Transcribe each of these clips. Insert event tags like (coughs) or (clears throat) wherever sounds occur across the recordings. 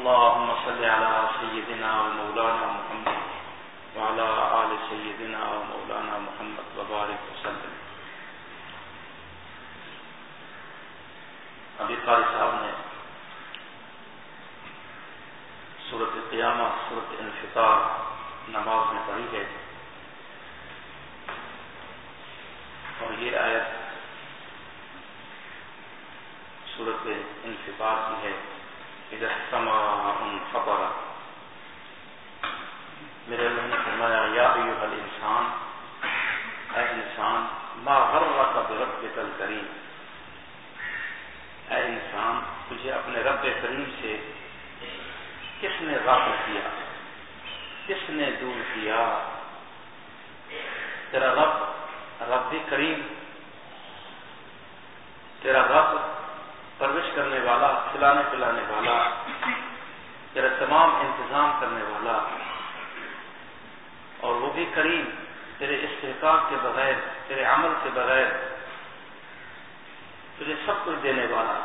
اللهم صل على سيدنا ومولانا محمد وعلى آل سيدنا ومولانا محمد وبارك وسلم. ابھی قاری صاحب نے صورت قیامہ صورت انفطار نماز میں پڑھی ہے اور یہ آیت صورت انفطار کی ہے۔ ادھر سما ان میرے اللہ نے فرمایا، یا ایوہ الانسان، اے انسان، ما غرق برب کل کریم اے انسان، تجھے اپنے رب کریم سے کس نے غافل کیا؟ کس نے دور کیا؟ تیرا رب رب کریم، تیرا رب پرورش کرنے والا، کھلانے پلانے والا تیرا تمام انتظام کرنے والا، اور وہ بھی کریم تیرے استحقاق کے بغیر، تیرے عمل کے بغیر تجھے سب کچھ دینے والا۔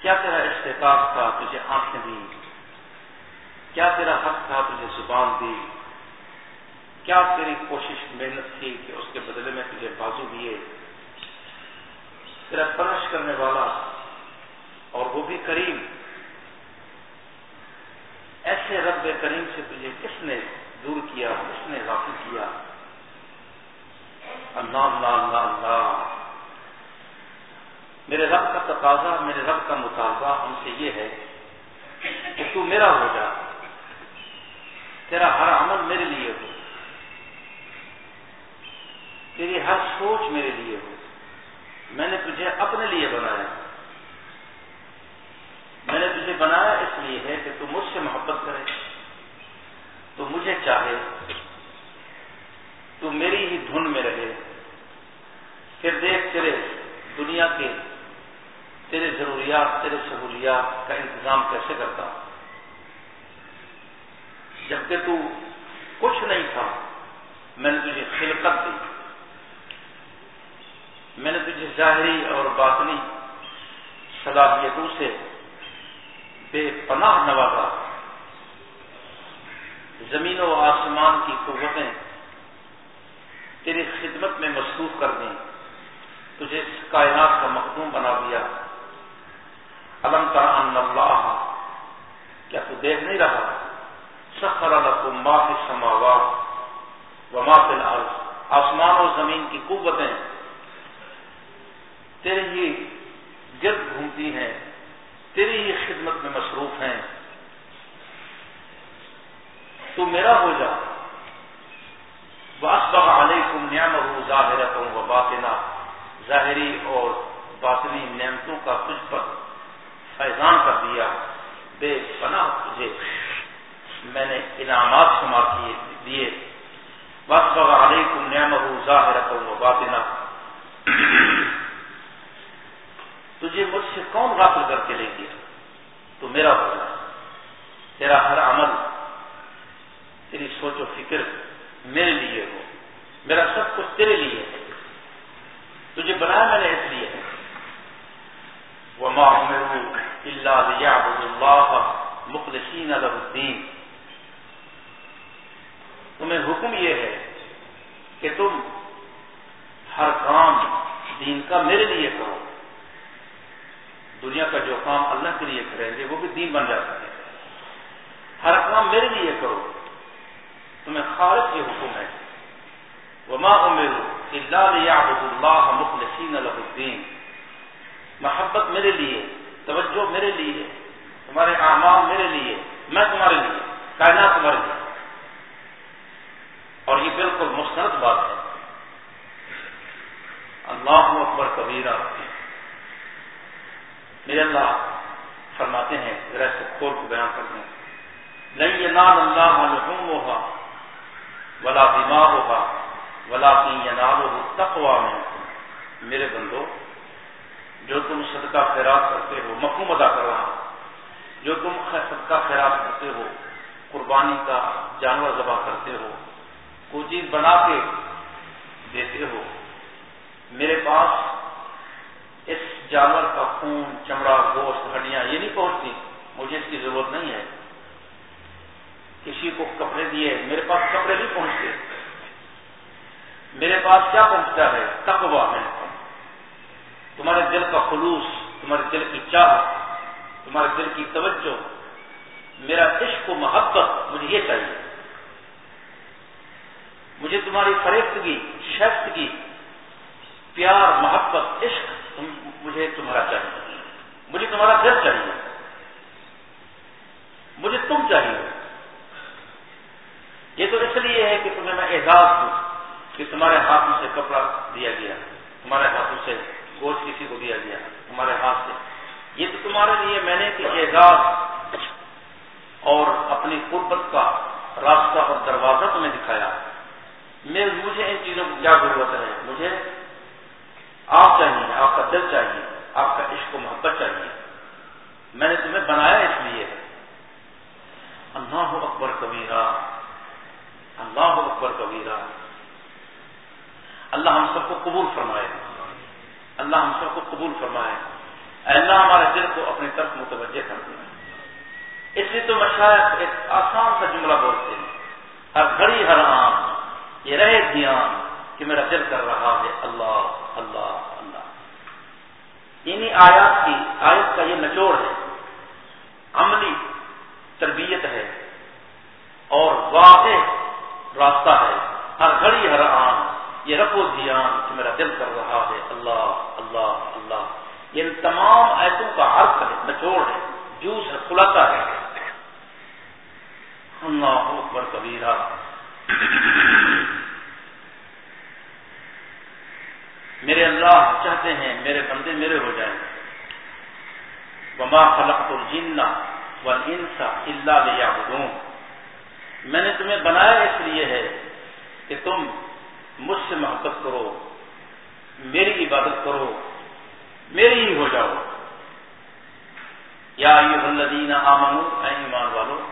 کیا تیرا استحقاق تھا تجھے آنکھیں دی کیا تیرا حق تھا تجھے زبان دی کیا تیری کوشش محنت تھی کہ اس کے بدلے میں تجھے بازو دیے؟ تیرا پرش کرنے والا اور وہ بھی کریم۔ ایسے رب کریم سے تجھے کس نے دور کیا، کس نے غافل کیا؟ اللہ اللہ اللہ اللہ۔ میرے رب کا تقاضا، میرے رب کا مطالبہ ہم سے یہ ہے کہ تو میرا ہو جا، تیرا ہر عمل میرے لیے ہو، تیری ہر سوچ میرے لیے ہو۔ میں نے تجھے اپنے لیے بنایا۔ میں نے تجھے بنایا اس لیے ہے کہ تو مجھ سے محبت کرے۔ تو مجھے چاہے۔ تو میری ہی دھن میں رہے۔ پھر دیکھ تیرے دنیا کے تیرے ضروریات، تیرے سہولیات کا انتظام کیسے کرتا۔ جبکہ تو کچھ نہیں تھا، میں نے تجھے خلقت دی۔ میں نے تجھے ظاہری اور باطنی صلاحیتوں سے بے پناہ نوازا۔ زمین و آسمان کی قوتیں تیری خدمت میں مصروف کر دیں۔ تجھے اس کائنات کا مخدوم بنا دیا۔ علم ان اللہ، کیا تو دیکھ نہیں رہا؟ سخر لکم ما فی السماوات و ما فی الارض۔ آسمان و زمین کی قوتیں تیرے ہی گرد گھومتی ہیں، تیری ہی خدمت میں مصروف ہیں۔ تو میرا ہو جا۔ واسبغ علیکم نعمہ ظاہرت و باطنہ۔ ظاہری اور باطنی نعمتوں کا تجھ پر فیضان کر دیا۔ بے پناہ تجھے۔ میں نے انعامات شمار کیے دیے۔ واسبغ علیکم نعمہ ظاہرت و باطنہ۔ تجھے مجھ سے کون غافل کر کے لے گیا؟ تو میرا ہو تیرا ہر عمل، تیری سوچ و فکر میرے لیے ہو، میرا سب کچھ تیرے لیے ہے۔ تجھے بنایا میں نے اس لیے۔ وما امروا الا ليعبدوا الله مخلصين له الدين۔ تمہیں حکم یہ ہے کہ تم ہر کام دین کا میرے لیے کرو۔ دنیا کا جو کام اللہ کے لیے کریں گے وہ بھی دین بن جاتا ہے۔ ہر کام میرے لیے کرو۔ تمہیں خالص یہ حکم ہے۔ وما اللہ مخلصین الدین محبت میرے لیے، توجہ میرے لیے، تمہارے اعمال میرے لیے، میں تمہارے لیے، کائنات تمہارے لیے۔ اور یہ بالکل مستند بات ہے۔ اللہ اکبر کبیرہ۔ میرے اللہ فرماتے ہیں، ذرا سے کھول کو بیان کرتے ہیں۔ نہیں یہ نام اللہ لحوم ہوگا ولا بیمار ہوگا ولا کی ینال ہو تقوا میں میرے بندو، جو تم صدقہ خیرات کرتے ہو، مفہوم ادا کر رہا جو تم صدقہ خیرات کرتے ہو، قربانی کا جانور ذبح کرتے ہو کوئی چیز بنا کے دیتے ہو، میرے پاس اس جانور خون، چمڑا، گوشت، ہڈیاں، یہ نہیں پہنچتی۔ مجھے اس کی ضرورت نہیں ہے۔ کسی کو کپڑے دیے، میرے پاس کپڑے نہیں پہنچتے۔ میرے پاس کیا پہنچتا ہے؟ تقوا ہے۔ تمہارے دل کا خلوص، تمہارے دل کی چاہ، تمہارے دل کی توجہ، میرا عشق و محبت مجھے یہ چاہیے۔ مجھے تمہاری فریفتگی، شیفتگی، پیار، محبت، عشق مجھے تمہارا چاہیے۔ مجھے تمہارا دل چاہیے۔ مجھے تم چاہیے۔ یہ تو اس لیے ہے کہ تمہیں میں اعزاز دوں کہ تمہارے ہاتھوں سے کپڑا دیا گیا، تمہارے ہاتھوں سے گوشت کسی کو دیا گیا، تمہارے ہاتھ سے۔ یہ تو تمہارے لیے میں نے کہ اعزاز اور اپنی قربت کا راستہ اور دروازہ تمہیں دکھایا۔ میں مجھے ان چیزوں کی کیا ضرورت ہے؟ مجھے آپ چاہیے، آپ کا دل چاہیے، آپ کا عشق و محبت چاہیے۔ میں نے تمہیں بنایا اس لیے۔ اللہ اکبر کبیرہ، اللہ اکبر کبیرہ۔ اللہ ہم سب کو قبول فرمائے۔ اللہ ہم سب کو قبول فرمائے۔ اللہ، ہمارے دل کو اپنی طرف متوجہ کر دیں اس لیے تو مشاعر ایک آسان سا جملہ بولتے ہیں۔ ہر گھڑی، ہر آم یہ رہے دھیان کہ میرا دل کر رہا ہے اللہ۔ اللہ اللہ. انہیں آیات کی، آیت کا یہ نچوڑ ہے. عملی تربیت ہے اور واضح راستہ ہے. ہر گھڑی، ہر آن. یہ رفو دھیان کہ میرا دل کر رہا ہے. اللہ اللہ اللہ. یہ تمام ایسوں کا عرق ہے، نچوڑ ہے، جوس ہے کھلاتا ہے. اللہ اکبر کبیرہ. میرے اللہ چاہتے ہیں میرے بندے میرے ہو جائیں۔ وما خلق الجن والانس الا ليعبدون۔ میں نے تمہیں بنایا اس لیے ہے کہ تم مجھ سے محبت کرو، میری عبادت کرو، میری ہی ہو جاؤ۔ یا الذین آمنوا، اے ایمان والو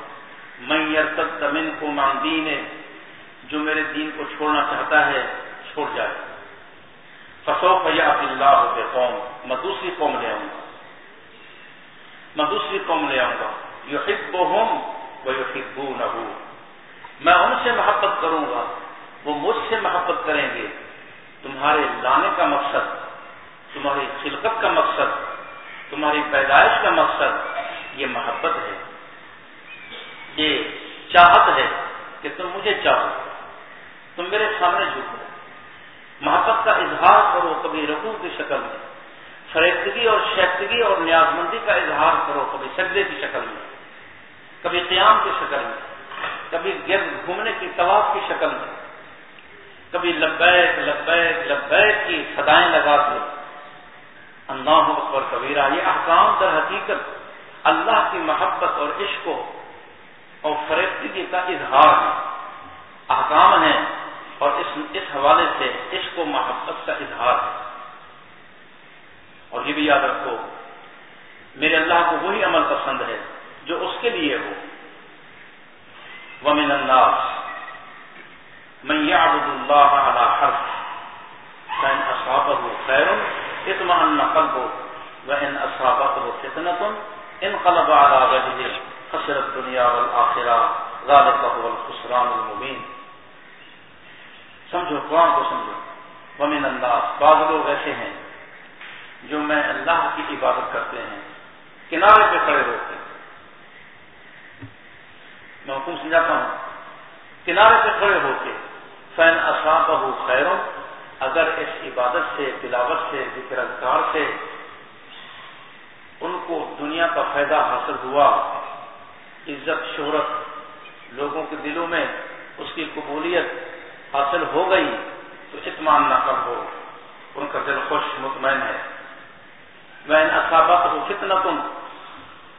میں یرتد منکم عن دین جو میرے دین کو چھوڑنا چاہتا ہے، چھوڑ جائے۔ فسوف یات اللہ قوم میں دوسری قوم لے آؤں گا۔ میں دوسری قوم لے آؤں گا۔ یحبہم ویحبونہ میں ان سے محبت کروں گا، وہ مجھ سے محبت کریں گے۔ تمہارے لانے کا مقصد، تمہاری خلقت کا مقصد، تمہاری پیدائش کا مقصد، یہ محبت ہے۔ یہ چاہت ہے کہ تم مجھے چاہو۔ تم میرے سامنے جھکو۔ محبت کا اظہار کرو، کبھی رقو کی شکل میں۔ فریفتگی اور شیفتگی اور نیاز مندی کا اظہار کرو، کبھی سجدے کی شکل میں۔ کبھی قیام کی شکل میں۔ کبھی گرد گھومنے کی، طواف کی شکل میں۔ کبھی لبیک لبیک لبیک کی سدائیں لگا کے اللہ اکبر کبیرہ، یہ احکام در حقیقت اللہ کی محبت اور عشق اور فریفتگی کا اظہار ہے۔ احکام ہیں۔ اور اس اس حوالے سے عشق و محبت کا اظہار ہے۔ اور یہ بھی یاد رکھو، میرے اللہ کو وہی عمل پسند ہے جو اس کے لیے ہو۔ ومن الناس من يعبد الله على حرف فإن أصابه خير اطمأن قلبه وإن أصابته فتنة انقلب على وجهه خسر الدنيا والآخرة ذلك هو الخسران المبين۔ سمجھو قرآن کو سمجھو۔ ومن الناس، بعض لوگ ایسے ہیں جو میں اللہ کی عبادت کرتے ہیں، کنارے پہ کھڑے ہوتے میں حکم سمجھاتا ہوں، کنارے پہ کھڑے ہو کے فین اصاب خیروں اگر اس عبادت سے، تلاوت سے، ذکر اذکار سے ان کو دنیا کا فائدہ حاصل ہوا، عزت، شہرت، لوگوں کے دلوں میں اس کی قبولیت حاصل ہو گئی تو اطمان نہ کر ہو؟ ان کا دل خوش، مطمئن ہے۔ میں اصابت ہو کتنا تم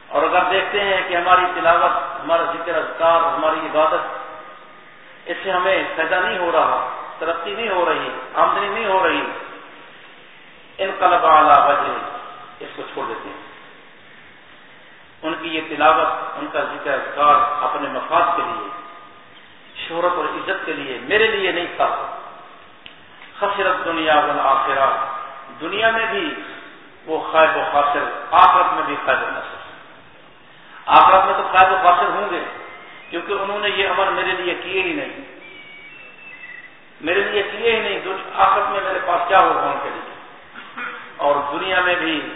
اور اگر دیکھتے ہیں کہ ہماری تلاوت، ہمارا ذکر، اذکار، ہماری عبادت، اس سے ہمیں فائدہ نہیں ہو رہا، ترقی نہیں ہو رہی، آمدنی نہیں ہو رہی، ان قلب اعلیٰ وجہ اس کو چھوڑ دیتے ہیں۔ ان کی یہ تلاوت، ان کا ذکر، اذکار اپنے مفاد کے لیے۔ شہرت اور عزت کے لیے، میرے لیے نہیں تھا۔ خسرت دنیا آخرا دنیا میں بھی وہ خیر و خاصر آخرت میں بھی خیر و نصر آخرت میں تو خیر و خاصر ہوں گے، کیونکہ انہوں نے یہ عمل میرے لیے کیے ہی نہیں۔ میرے لیے کیے ہی نہیں آخرت میں میرے پاس کیا ہوگا ان کے لیے؟ اور دنیا میں بھی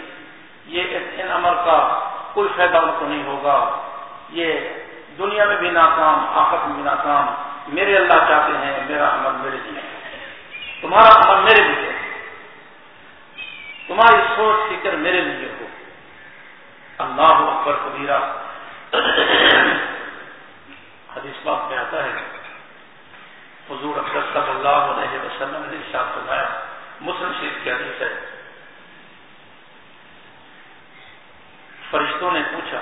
یہ ان عمل کا کوئی فائدہ ان کو نہیں ہوگا۔ یہ دنیا میں بھی ناکام، آخرت میں بھی ناکام، میرے اللہ چاہتے ہیں، میرا عمل میرے لیے۔ تمہارا عمل میرے لیے تمہاری سوچ، فکر میرے لیے ہو۔ اللہ اکبر کبیرہ۔ حدیث بات میں آتا ہے۔ حضور اکبر صلی اللہ علیہ وسلم نے شاپ فرمایا، مسلم شریف کی حدیث ہے۔ فرشتوں نے پوچھا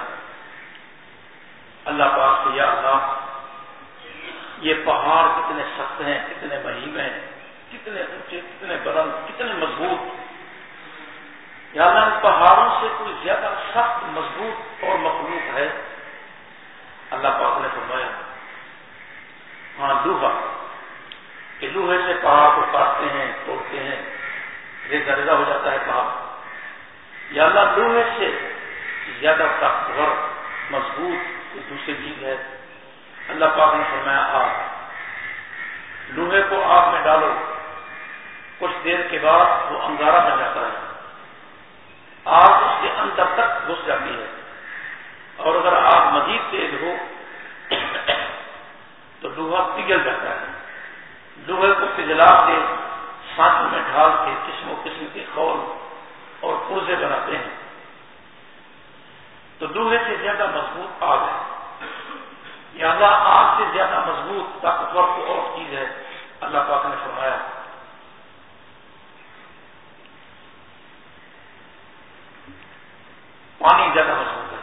اللہ پاک سے یا اللہ، یہ پہاڑ کتنے سخت ہیں، کتنے مہیم ہیں، کتنے اونچے، کتنے برم کتنے مضبوط۔ یا اللہ، ان پہاڑوں سے کوئی زیادہ سخت، مضبوط اور مخلوق ہے۔ اللہ پاک نے فرمایا ہاں لوہا۔ کہ لوہے سے پہاڑ کو کاٹتے ہیں، توڑتے ہیں ریزا ریزا ہو جاتا ہے پہاڑ۔ یا اللہ، لوہے سے زیادہ طاقتور مضبوط دوسری چیز ہے۔ اللہ پاک نے فرمایا آگ لوہے کو آگ میں ڈالو۔ کچھ دیر کے بعد وہ انگارا بن جاتا ہے۔ آگ اس کے اندر تک گھس جاتی ہے۔ اور اگر آگ مزید تیز ہو، تو لوہا پگھل جاتا ہے۔ لوہے کو پگھلا کے سانچوں میں ڈھال کے قسم و قسم کے خول اور پرزے بناتے ہیں۔ تو لوہے سے زیادہ مضبوط آگ ہے۔ یا اللہ، آگ سے زیادہ مضبوط طاقتور کو اور چیز ہے۔ اللہ پاک نے فرمایا۔ پانی زیادہ مضبوط ہے۔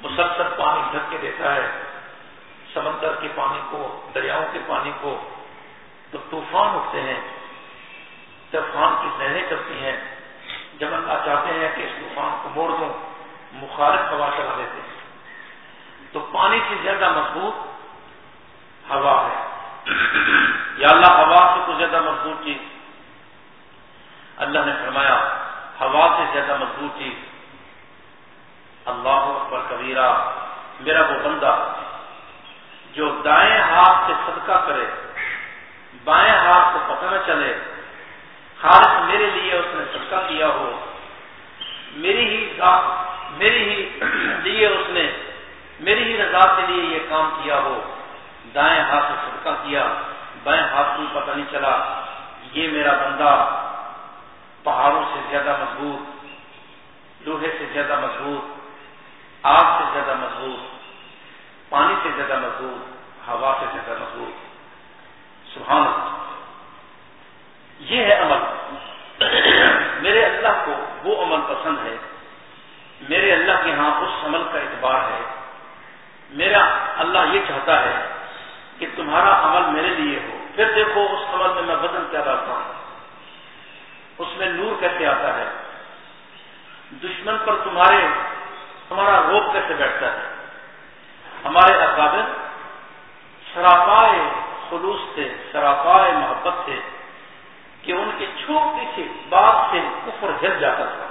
مسلسل پانی ڈھک کے دیتا ہے۔ سمندر کے پانی کو، دریاؤں کے پانی کو تو طوفان اٹھتے ہیں، طوفان کی لہریں کرتی ہیں۔ جب اللہ چاہتے ہیں کہ اس طوفان کو موڑ دوں مخالف ہوا چلا دیتے ہیں۔ تو پانی سے زیادہ مضبوط ہوا ہے۔ یا اللہ، ہوا سے تو زیادہ مضبوط چیز۔ اللہ نے فرمایا، ہوا سے زیادہ مضبوط چیز۔ اللہ اکبر کبیرہ، میرا وہ بندہ جو دائیں ہاتھ سے صدقہ کرے، بائیں ہاتھ کو پتہ نہ چلے، خالص میرے لیے اس نے صدقہ کیا ہو، میری ہی میری ہی لیے اس نے، میری ہی رضا کے لیے یہ کام کیا ہو۔ دائیں ہاتھ سے صدقہ کیا، بائیں ہاتھ کو پتہ نہیں چلا۔ یہ میرا بندہ پہاڑوں سے زیادہ مضبوط، لوہے سے زیادہ مضبوط، آگ سے زیادہ مضبوط، پانی سے زیادہ مضبوط، ہوا سے زیادہ مضبوط۔ سبحان اللہ۔ یہ ہے عمل۔ میرے اللہ کو وہ عمل پسند ہے میرے اللہ کے ہاں اس عمل کا اعتبار ہے۔ میرا اللہ یہ چاہتا ہے کہ تمہارا عمل میرے لیے ہو۔ پھر دیکھو اس عمل میں میں بدن کیا ڈالتا ہوں۔ اس میں نور کیسے آتا ہے؟ دشمن پر تمہارے تمہارا روپ کیسے بیٹھتا ہے؟ ہمارے اکابر سراپائے خلوص سے سراپائے محبت سے کہ ان کی چھوٹی سی بات سے کفر ہل جاتا تھا۔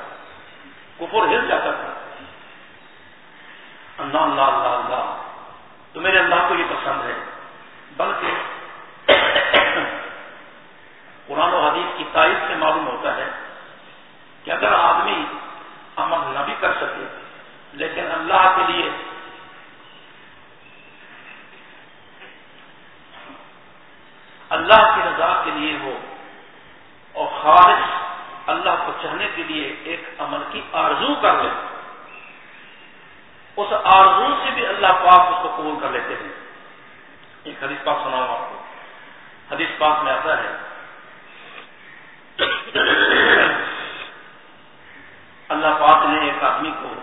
کفر ہل جاتا تھا۔ اللہ اللہ اللہ اللہ۔ تو میرے اللہ کو یہ پسند ہے۔ بلکہ قرآن و حدیث کی تاریخ سے معلوم ہوتا ہے کہ اگر آدمی ہم کر سکے، لیکن اللہ کے لیے اللہ کی رضا کے لیے ہو اور خالص اللہ کو چاہنے کے لیے ایک عمل کی آرزو کر لے۔ اس آرزو سے بھی اللہ پاک اس کو قبول کر لیتے ہیں۔ ایک حدیث پاک سناؤں آپ کو۔ حدیث پاک میں آتا ہے۔ اللہ پاک نے ایک آدمی کو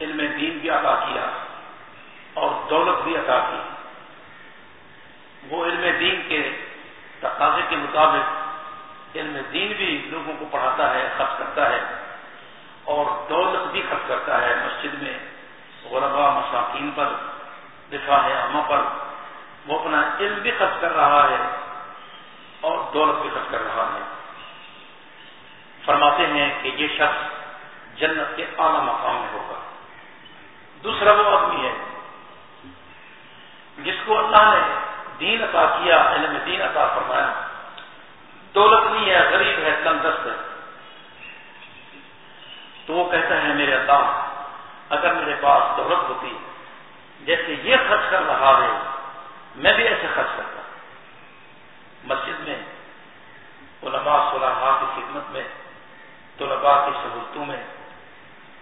علم دین بھی عطا کیا اور دولت بھی عطا کی۔ وہ علم دین کے تقاضے کے مطابق علم دین بھی لوگوں کو پڑھاتا ہے، خرچ کرتا ہے اور دولت بھی خرچ کرتا ہے۔ مسجد میں غربا مساکین پر، دفاع عامہ پر وہ اپنا علم بھی خرچ کر رہا ہے اور دولت بھی خرچ کر رہا ہے۔ فرماتے ہیں کہ یہ شخص جنت کے اعلی مقام میں ہوگا۔ دوسرا وہ آدمی ہے جس کو اللہ نے دین عطا کیا، علم دین عطا فرمایا۔ دولت نہیں ہے، غریب ہے تندرست ہے۔ تو وہ کہتا ہے، میرے اللہ، اگر میرے پاس دولت ہوتی، جیسے یہ خرچ کر رہا ہے، میں بھی ایسے خرچ کرتا۔ مسجد میں، علماء صلاحہ کی خدمت میں، طلباء کی سہولتوں میں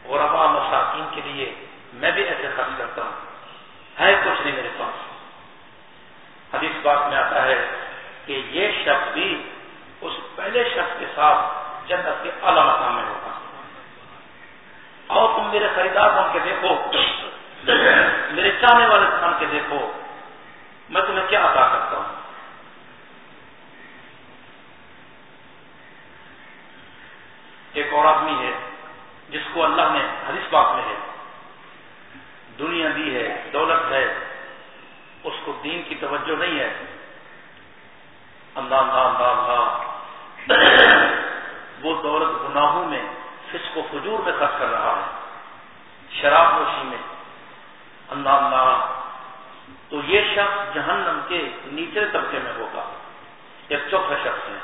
غربا مساکین کے لیے میں بھی ایسے خرچ کرتا ہوں۔ ہے کچھ نہیں میرے پاس۔ حدیث بات میں آتا ہے کہ یہ شخص بھی اس پہلے شخص کے ساتھ جنت کے اعلی مقام میں ہوگا۔ اور تم میرے خریدار بن کے دیکھو۔ میرے چاہنے والے بن کے دیکھو۔ میں تمہیں کیا عطا کرتا ہوں؟ ایک اور آدمی ہے جس کو اللہ نے حدیث بات میں ہے۔ دنیا دی ہے، دولت ہے۔ اس کو دین کی توجہ نہیں ہے۔ اللہ اللہ اللہ اللہ۔ دولت گناہوں میں فسق و فجور میں خرچ کر رہا ہے۔ شراب نوشی میں۔ اللہ اللہ۔ تو یہ شخص جہنم کے نیچے طبقے میں ہوگا۔ ایک چوتھا شخص ہے۔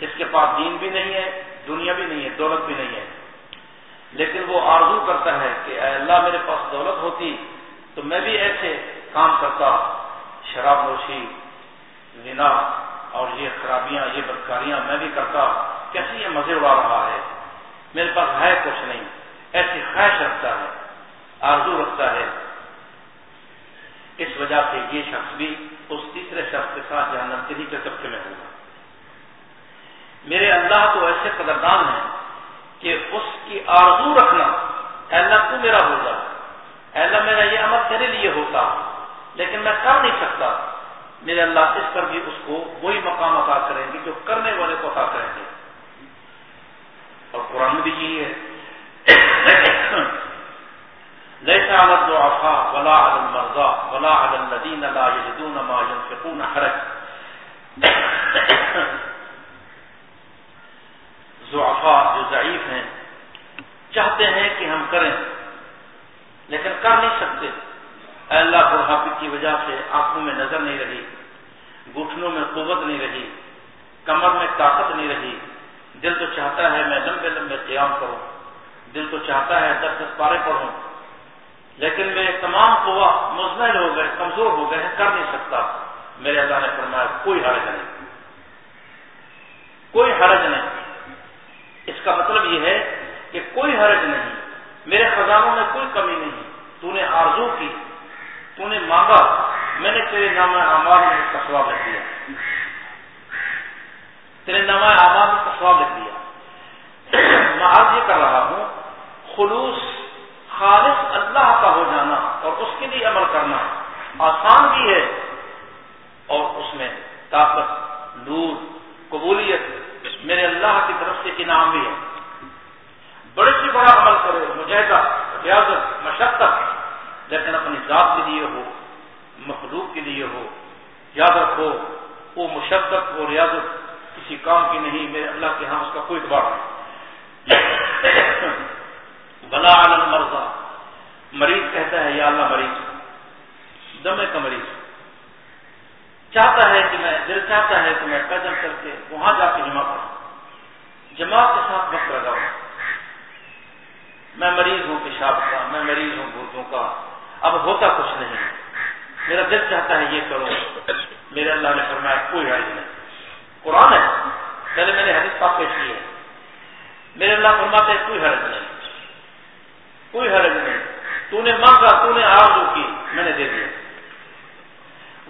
جس کے پاس دین بھی نہیں ہے، دنیا بھی نہیں ہے، دولت بھی نہیں ہے۔ لیکن وہ آرزو کرتا ہے کہ اے اللہ میرے پاس دولت ہوتی تو میں بھی ایسے کام کرتا۔ شراب نوشی، زنا اور یہ خرابیاں، یہ بدکاریاں میں بھی کرتا۔ کیسے یہ مزے اڑا رہا ہے۔ میرے پاس ہے کچھ نہیں۔ ایسی خواہش رکھتا ہے۔ آرزو رکھتا ہے۔ اس وجہ سے یہ شخص بھی اس تیسرے شخص کے ساتھ جہنم کے نیچے طبقے میں ہوگا۔ میرے اللہ تو ایسے قدردان ہیں کہ اس کی آرزو رکھنا اللہ تو میرا ہوگا۔ اللہ میرا یہ عمل تیرے لیے ہوتا، لیکن میں کر نہیں سکتا۔ میرے اللہ اس پر بھی اس کو وہی مقام عطا کریں گے جو کرنے والے کو عطا کریں گے۔ اور قرآن بھی یہی ہے۔ لیسا علی الضعفاء ولا علی المرضى ولا علی الذين لا يجدون ما ينفقون حرج. ضعفاء جو ضعیف ہیں، چاہتے ہیں کہ ہم کریں، لیکن کر نہیں سکتے۔ اے اللہ بڑھاپے کی وجہ سے آنکھوں میں نظر نہیں رہی، گھٹنوں میں قوت نہیں رہی، کمر میں طاقت نہیں رہی دل تو چاہتا ہے میں لمبے لمبے قیام کروں، دل تو چاہتا ہے دس دس پارے پڑھوں، لیکن میرے تمام قوا مزمل ہو گئے، کمزور ہو گئے، کر نہیں سکتا۔ میرے اللہ نے فرمایا، کوئی حرج نہیں۔ کوئی حرج نہیں۔ اس کا مطلب یہ ہے کہ کوئی حرج نہیں۔ میرے خزانوں میں کوئی کمی نہیں۔ تو نے آرزو کی تو نے مانگا۔ میں نے تیرے نام آمار میں کسوا لکھ دیا۔ تیرے نام آمار میں کسوا لکھ دیا۔ میں آج یہ کر رہا ہوں، خلوص خالص اللہ کا ہو جانا اور اس کے لیے عمل کرنا آسان بھی ہے اور اس میں طاقت، نور، قبولیت میرے اللہ کی طرف سے انعام بھی ہے۔ بڑے سے بڑا عمل کرے، مجاہدہ، ریاضت، مشقت، لیکن اپنی ذات کے لیے ہو، مخلوق کے لیے ہو، یاد رکھو، وہ مشقت، وہ ریاضت کسی کام کی نہیں، میرے اللہ کے ہاں اس کا کوئی اعتبار نہیں۔ بلا عالم مرضا مریض کہتا ہے، یا اللہ مریض۔ دمے کا مریض۔ چاہتا ہے کہ میں، دل چاہتا ہے کہ میں پیدل کر کے وہاں جا کے جمع کروں جماعت کے ساتھ وقت لگاؤں۔ میں مریض ہوں پیشاب کا، میں مریض ہوں گردوں کا۔ اب ہوتا کچھ نہیں۔ میرا دل چاہتا ہے یہ کرو میرے اللہ نے فرمایا، کوئی حرج نہیں۔ قرآن ہے۔ پہلے میں نے حدیث پاک پیش کی ہے۔ میرے اللہ فرماتے ہے کوئی حرج نہیں۔ کوئی حرج نہیں۔ تو نے مانگا تو نے آرزو کی، میں نے دے دیا۔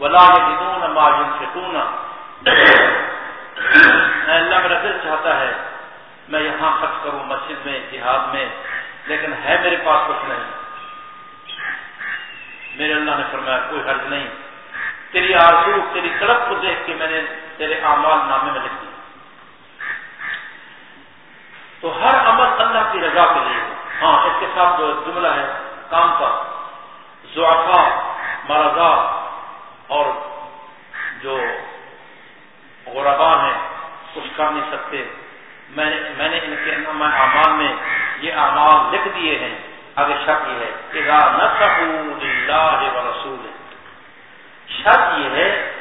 ولا جدون ماجن سے اللہ، میرا دل چاہتا ہے، میں یہاں خرچ کروں مسجد میں، جہاد میں، لیکن ہے میرے پاس کچھ نہیں۔ میرے اللہ نے فرمایا، کوئی حرج نہیں۔ تیری آرزو، تیری طرف کو دیکھ کے میں نے تیرے اعمال نامے میں لکھ دی تو ہر عمل اللہ کی رضا کے لیے۔ ہاں اس کے ساتھ جو جملہ ہے، کام کا۔ زعفا مرضا اور جو غربا ہیں، کچھ کر نہیں سکتے۔ میں نے میں نے ان کے اعمال میں یہ اعمال لکھ دیے ہیں۔ اگر شک یہ ہے رسول شرط یہ ہے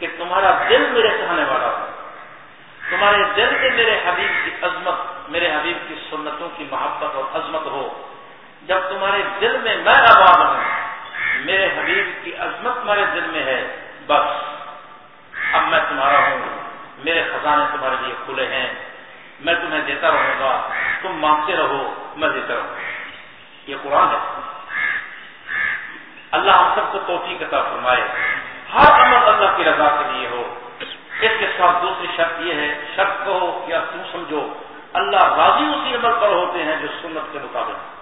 کہ تمہارا دل میرے چاہنے والا ہو تمہارے دل میں میرے حبیب کی عظمت، میرے حبیب کی سنتوں کی محبت اور عظمت ہو۔ جب تمہارے دل میں میں آباد ہوں میرے حبیب کی عظمت تمہارے دل میں ہے۔ بس، اب میں تمہارا ہوں۔ میرے خزانے تمہارے لیے کھلے ہیں۔ میں تمہیں دیتا رہوں گا۔ تم مانگتے رہو، میں دیتا رہوں۔ یہ قرآن ہے۔ اللہ ہم سب کو توفیق عطا فرمائے۔ ہر عمل اللہ کی رضا کے لیے ہو۔ اس کے ساتھ دوسری شرط یہ ہے، شرط کہو یا تم سمجھو، اللہ راضی اسی عمل پر ہوتے ہیں جو سنت کے مطابق۔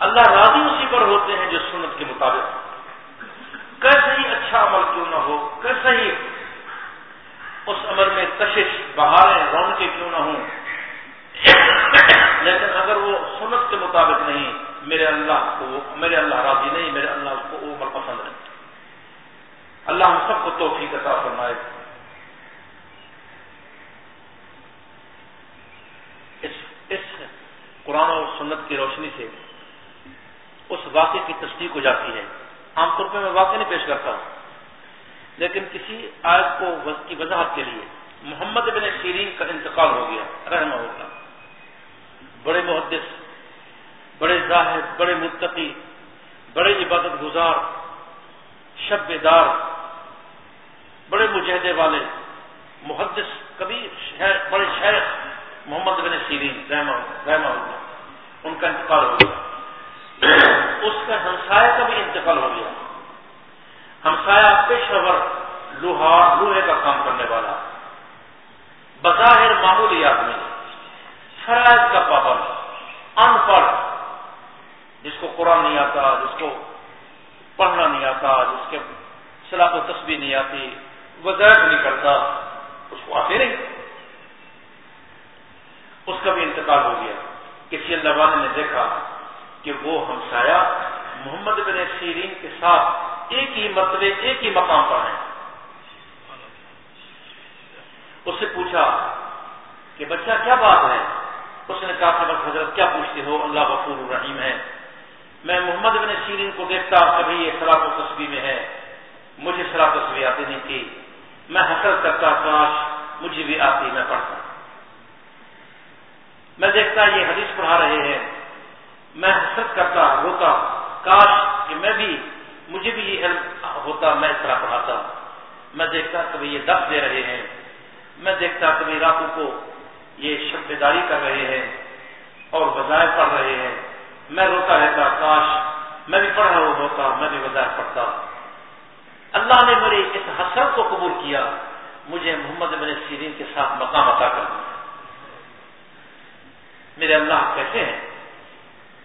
اللہ راضی اسی پر ہوتے ہیں جو سنت کے مطابق۔ کیسے ہی اچھا عمل کیوں نہ ہو، کیسے ہی اس عمل میں کشش بہاریں، رونقیں کیوں نہ ہوں۔ لیکن اگر وہ سنت کے مطابق نہیں میرے اللہ کو، میرے اللہ راضی نہیں، میرے اللہ کو عمر پسند نہیں۔ اللہ ہم سب کو توفیق عطا فرمائے۔ اس اس قرآن اور سنت کی روشنی سے اس واقعے کی تصدیق ہو جاتی ہے۔ عام طور پہ میں واقع نہیں پیش کرتا ہوں، لیکن کسی آیت کو کی وضاحت کے لیے محمد بن سیرین کا انتقال ہو گیا، رحمہ ہوگا بڑے محدث بڑے زاہد، بڑے متقی، بڑے عبادت گزار شب دار بڑے مجاہدے والے، محدث کبھی بڑے شہر محمد بن سیرین، رحمہ رحمہ اللہ، ان کا انتقال ہو گیا۔ اس کا ہمسایہ کا بھی انتقال ہو گیا۔ ہمسایہ پیشور لوہار، لوہے کا کام کرنے والا۔ بظاہر معمولی آدمی فرائض کا پابند ان پڑھ جس کو قرآن نہیں آتا، جس کو پڑھنا نہیں آتا، جس کے سلاح و تصویر نہیں آتی وزیر نہیں کرتا، اس کو آتے نہیں۔ اس کا بھی انتقال ہو گیا۔ کسی اللہ والے نے دیکھا کہ وہ ہمسایا محمد بن سیرین کے ساتھ ایک ہی مرتبے، ایک ہی مقام پر ہیں۔ اس سے پوچھا کہ بچہ، کیا بات ہے؟ اس نے کہا کہ حضرت، کیا پوچھتے ہو؟ اللہ غفور الرحیم ہے۔ میں محمد بن سیرین کو دیکھتا کبھی یہ سلاح و تصویر میں ہے۔ مجھے سلاح تصویر آتی نہیں تھی۔ میں حسرت کرتا کاش مجھے بھی آتی، میں پڑھتا میں دیکھتا یہ حدیث پڑھا رہے ہیں۔ میں حسرت کرتا روتا کاش کہ میں بھی، مجھے بھی یہ علم ہوتا، میں اس طرح پڑھاتا میں دیکھتا کبھی یہ دف دے رہے ہیں۔ میں دیکھتا کبھی راتوں کو یہ شب داری کر رہے ہیں اور وظائف پڑھ رہے ہیں۔ میں روتا رہتا، کاش میں بھی پڑھ رہا ہوتا میں بھی وظائف پڑھتا۔ اللہ نے میرے اس حسرت کو قبول کیا، مجھے محمد بن سیرین کے ساتھ مقام عطا کر دیا۔ میرے اللہ کیسے ہیں؟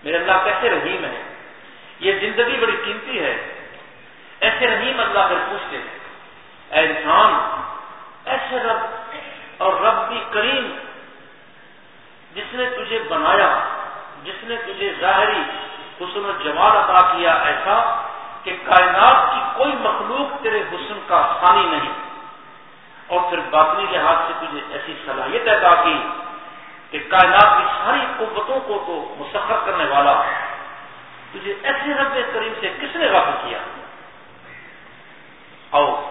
میرے اللہ کیسے رحیم ہے یہ زندگی بڑی قیمتی ہے۔ ایسے رحیم اللہ پھر پوچھتے ہیں، اے انسان، ایسے رب اور رب بھی کریم جس نے تجھے بنایا جس نے تجھے ظاہری حسن و جمال عطا کیا ایسا کہ کائنات کی کوئی مخلوق تیرے حسن کا ثانی نہیں۔ اور پھر باطنی لحاظ سے تجھے ایسی صلاحیت ادا کی کہ کائنات کی ساری قوتوں کو تو مسخر کرنے والا تجھے ایسے رب کریم سے کس نے واقع کیا؟ آؤ،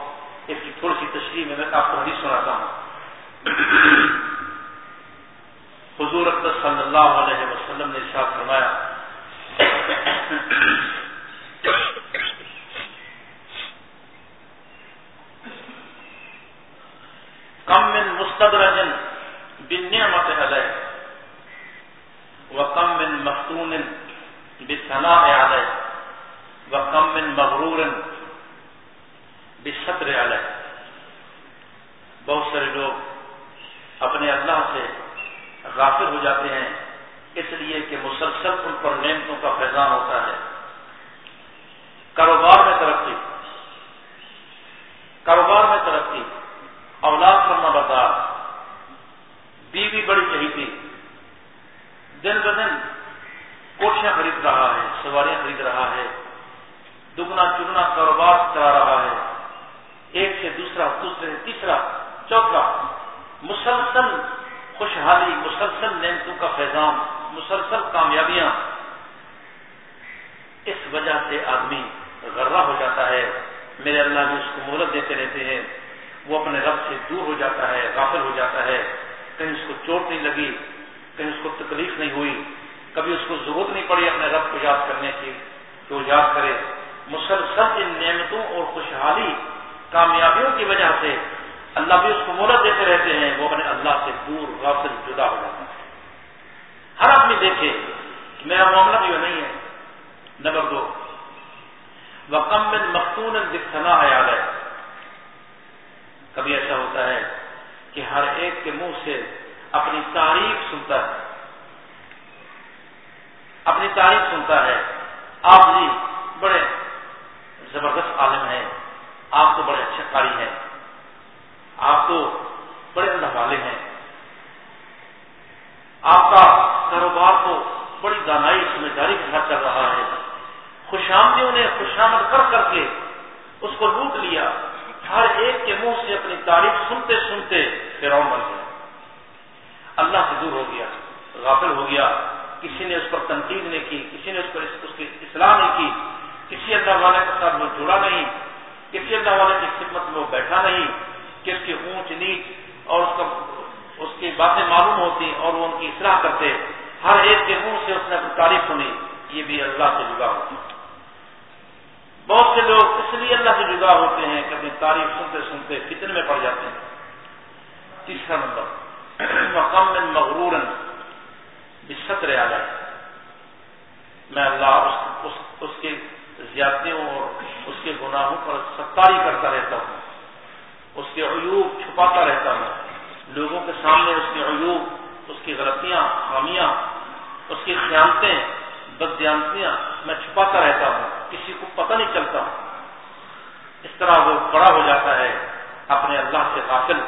اس کی تھوڑی سی تشریح میں میں آپ کو حدیث سناتا ہوں۔ حضور صلی اللہ علیہ وسلم نے ارشاد فرمایا، کم من مستدرجن بالنعمت علیہ وکم من مفتون بالثناء علیہ وکم من مغرور بالصبر علیہ۔ بہت سارے لوگ اپنے اللہ سے غافل ہو جاتے ہیں، اس لیے کہ مسلسل ان پر نعمتوں کا فیضان ہوتا ہے۔ کاروبار میں ترقی۔ کاروبار میں ترقی۔ اولاد کرنا بردار۔ بیوی بڑی چاہیے دن ب دن کوٹیاں خرید رہا ہے، سواریاں خرید رہا ہے۔ دگنا چگنا کاروبار کرا رہا ہے۔ ایک سے دوسرا دوسرے سے تیسرا، چوتھا۔ مسلسل خوشحالی، مسلسل نعمتوں کا فیضان، مسلسل کامیابیاں۔ اس وجہ سے آدمی غرہ ہو جاتا ہے۔ میرے اللہ بھی اس کو مہلت دیتے رہتے ہیں۔ وہ اپنے رب سے دور ہو جاتا ہے، غافل ہو جاتا ہے۔ کہیں اس کو چوٹ نہیں لگی، کہیں اس کو تکلیف نہیں ہوئی۔ کبھی اس کو ضرورت نہیں پڑی اپنے رب کو یاد کرنے کی، کہ وہ یاد کرے۔ مسلسل ان نعمتوں اور خوشحالی کامیابیوں کی وجہ سے اللہ بھی اس کو مہلت دیتے رہتے ہیں، وہ اپنے اللہ سے دور، غافل، جدا ہو جاتا ہے ہر آدمی دیکھے کہ میرا معاملہ بھی وہ نہیں ہے۔ نمبر دو، وقم بن مختون دکھنا حیال ہے کبھی ایسا ہوتا ہے کہ ہر ایک کے منہ سے اپنی تعریف سنتا ہے۔ اپنی تعریف سنتا ہے۔ آپ جی بڑے زبردست عالم ہیں۔ آپ تو بڑے اچھے قاری ہیں۔ آپ تو بڑے اللہ والے ہیں۔ آپ کا کاروبار تو بڑی دانائی سمجھداری کے ساتھ چل رہا ہے۔ خوش آمدیوں نے خوشامد کر کر کے اس کو لوٹ لیا۔ ہر ایک کے منہ سے اپنی تعریف سنتے سنتے فرعون بن گیا۔ اللہ سے دور ہو گیا، غافل ہو گیا۔ کسی نے اس پر تنقید نہیں کی، کسی نے اس پر اس کی اصلاح نہیں کی۔ کسی اللہ والے کے ساتھ وہ جڑا نہیں، کسی اللہ والے کی خدمت میں وہ بیٹھا نہیں۔ کہ اس کی اونچ نیچ اور اس کا اس کی باتیں معلوم ہوتی اور وہ ان کی اصلاح کرتے ہر ایک کے منہ سے اس نے اپنی تعریف سنی۔ یہ بھی اللہ سے جگا ہوتی بہت سے لوگ اس لیے اللہ سے جدا ہوتے ہیں کہ اپنی تعریف سنتے سنتے کتنے میں پڑ جاتے ہیں۔ تیسرا نمبر۔ مقام میں مغرور بستر آ جائے میں اللہ اس, اس, اس کے زیادتیوں اور اس کے گناہوں پر ستاری کرتا رہتا ہوں۔ اس کے عیوب چھپاتا رہتا ہوں لوگوں کے سامنے اس کے عیوب، اس کی غلطیاں، خامیاں، اس کی خیالتیں بدیانتیاں میں چھپاتا رہتا ہوں۔ کسی کو پتہ نہیں چلتا۔ اس طرح وہ بڑا ہو جاتا ہے، اپنے اللہ سے قافل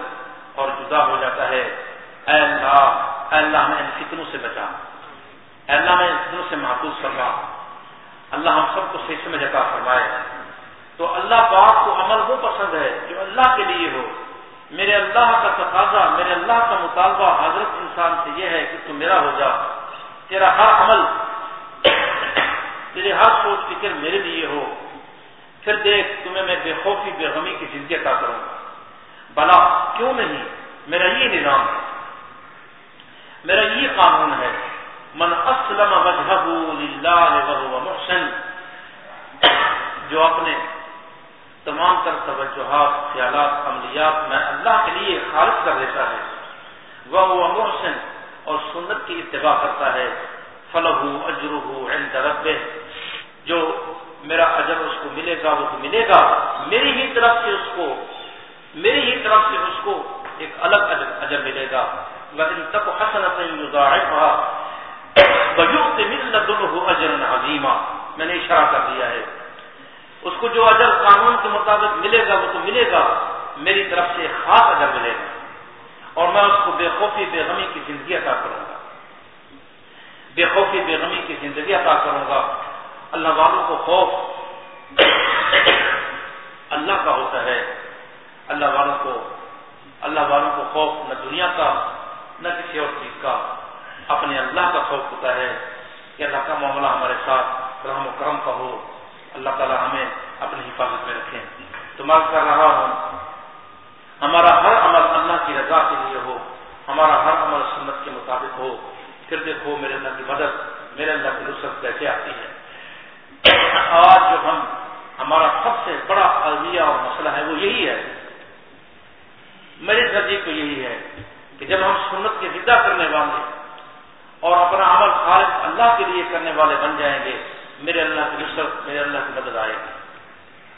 اور جدا ہو جاتا ہے۔ اے اللہ اے اللہ میں ان فتنوں سے بچا۔ اے اللہ میں ان فتنوں سے محفوظ فرما۔ اللہ ہم سب کو صحیح سمجھ عطا فرمائے۔ تو اللہ پاک کو عمل وہ پسند ہے جو اللہ کے لیے ہو۔ میرے اللہ کا تقاضا، میرے اللہ کا مطالبہ حضرت انسان سے یہ ہے کہ تم میرا ہو جا۔ تیرا ہر عمل (coughs) تیرے ہر سوچ، فکر میرے لیے ہو۔ پھر دیکھ، تمہیں میں بے خوفی، بے غمی کی زندگی عطا کروں۔ گا بلا، کیوں نہیں؟ میرا یہ نظام ہے۔ میرا یہ قانون ہے۔ من اسلم وجہ وهو محسن، جو اپنے تمام تر توجہات خیالات عملیات میں اللہ کے لیے خالص کر دیتا ہے۔ وہ وہ محسن اور سنت کی اتباع کرتا ہے۔ فلح اجرہ عند ربه جو میرا اجر اس کو ملے گا وہ ملے گا۔ میری ہی طرف سے اس کو میری ہی طرف سے اس کو ایک الگ اجر, اجر ملے گا۔ لیکن تب حسن اجر عظیمہ میں نے اشارہ کر دیا ہے۔ اس کو جو اجر قانون کے مطابق ملے گا وہ تو ملے گا، میری طرف سے خاص اجر ملے گا۔ اور میں اس کو بے خوفی، بے غمی کی زندگی عطا کروں گا۔ بے خوفی، بے غمی کی زندگی عطا کروں گا۔ اللہ والوں کو خوف اللہ کا ہوتا ہے۔ اللہ والوں کو، اللہ والوں کو خوف نہ دنیا کا، نہ کسی اور چیز کا۔ اپنے اللہ کا خوف ہوتا ہے۔ کہ اللہ کا معاملہ ہمارے ساتھ رحم و کرم کا ہو۔ اللہ تعالیٰ ہمیں اپنی حفاظت میں رکھیں۔ تو میں کر رہا ہوں، ہمارا ہر عمل اللہ کی رضا کے لیے ہو، ہمارا ہر عمل سنت کے مطابق ہو۔ پھر دیکھو، میرے اللہ کی مدد، میرے اللہ کی رسط کیسے آتی ہے۔ (clears throat) آج جو ہم، ہمارا سب سے بڑا المیہ اور مسئلہ ہے وہ یہی ہے۔ میرے نزدیک تو یہی ہے کہ جب ہم سنت کی زدہ کرنے والے اور اپنا عمل خالص اللہ کے لیے کرنے والے بن جائیں گے میرے اللہ کی نصرت میرے اللہ کی مدد آئے گی۔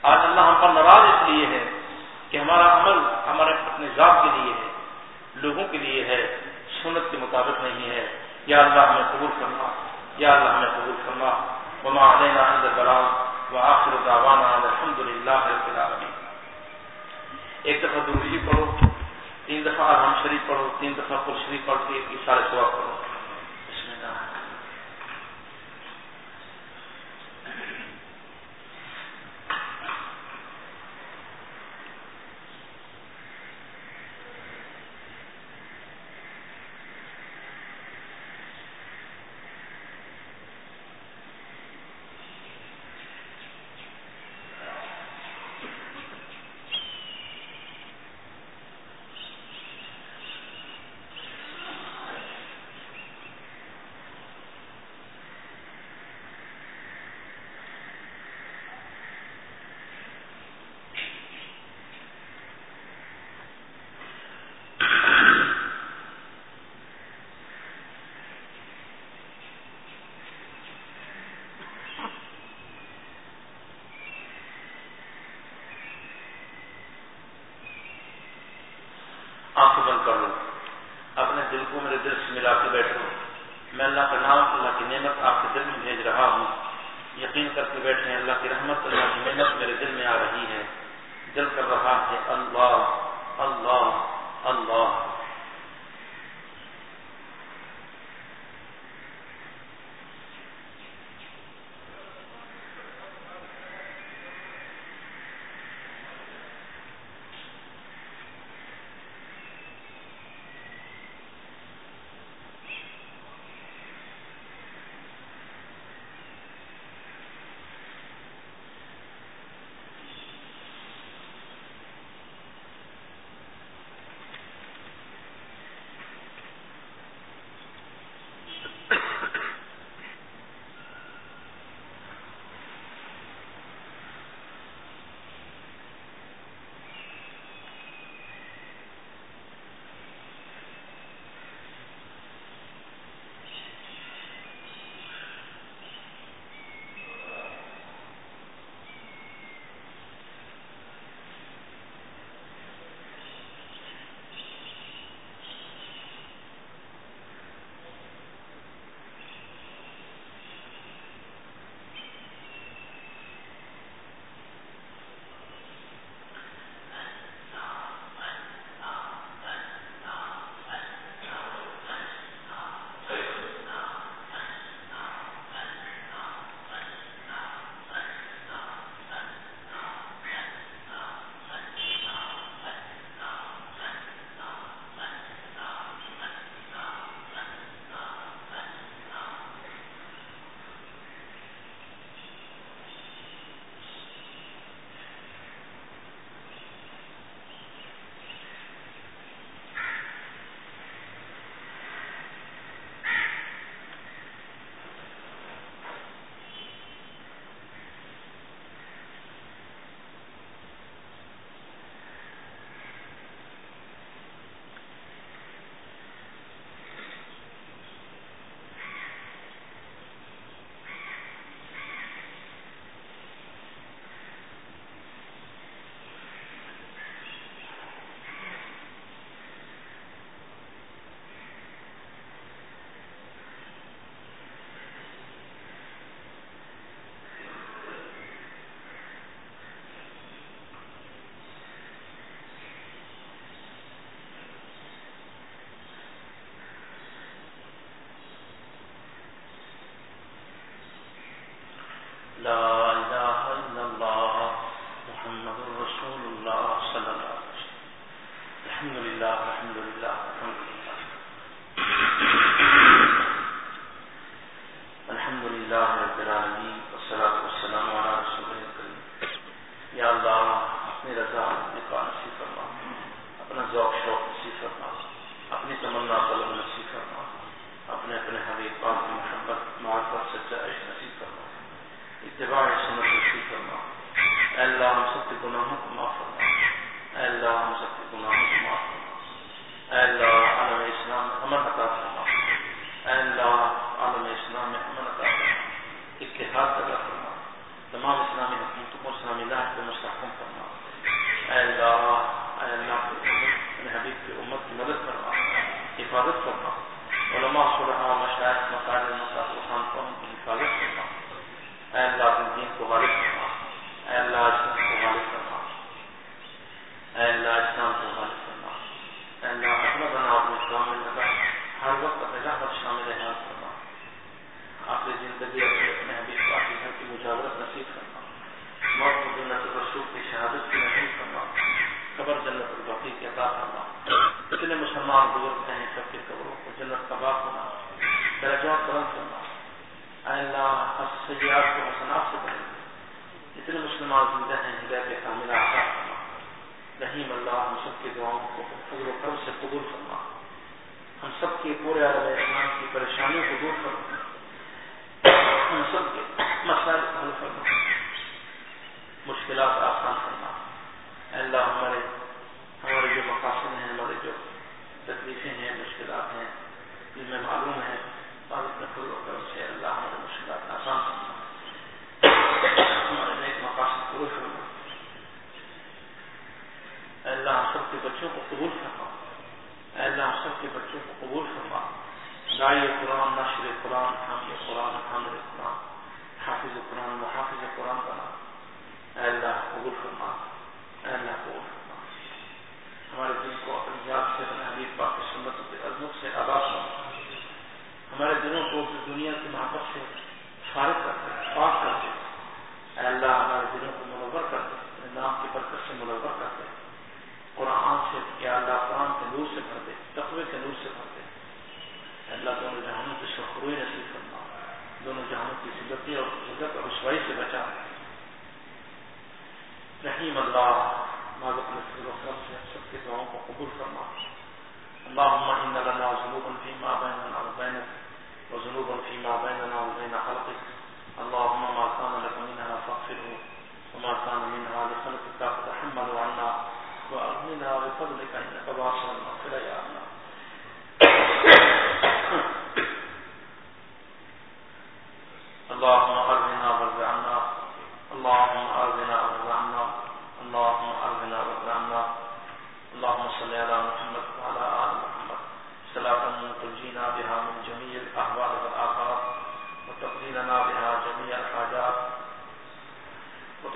آج اللہ ہم پر ناراض اس لیے ہے کہ ہمارا عمل ہمارے اپنے ذات کے لیے ہے، لوگوں کے لیے ہے، سنت کے مطابق نہیں ہے۔ یا اللہ ہمیں قبول کرنا یا اللہ ہمیں قبول کرنا وما علینا عند البلام وآخر دعوانا الحمد للہ رب العالمین ایک دفعہ دوری پڑھو، تین دفعہ ارحم شریف پڑھو، تین دفعہ قل شریف پڑھ کے سارے سواب پڑھو۔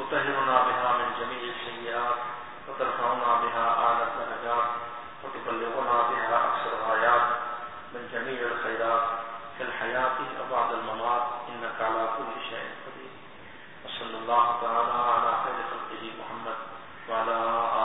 وتطهرنا بها من جميع السيئات وترفعنا بها أعلى الدرجات، وتبلغنا بها أقصى الغايات من جميع الخيرات في الحياة وبعد الممات. إنك على كل شيء قدير. وصلى الله تعالى على خير خلقه محمد وعلى آله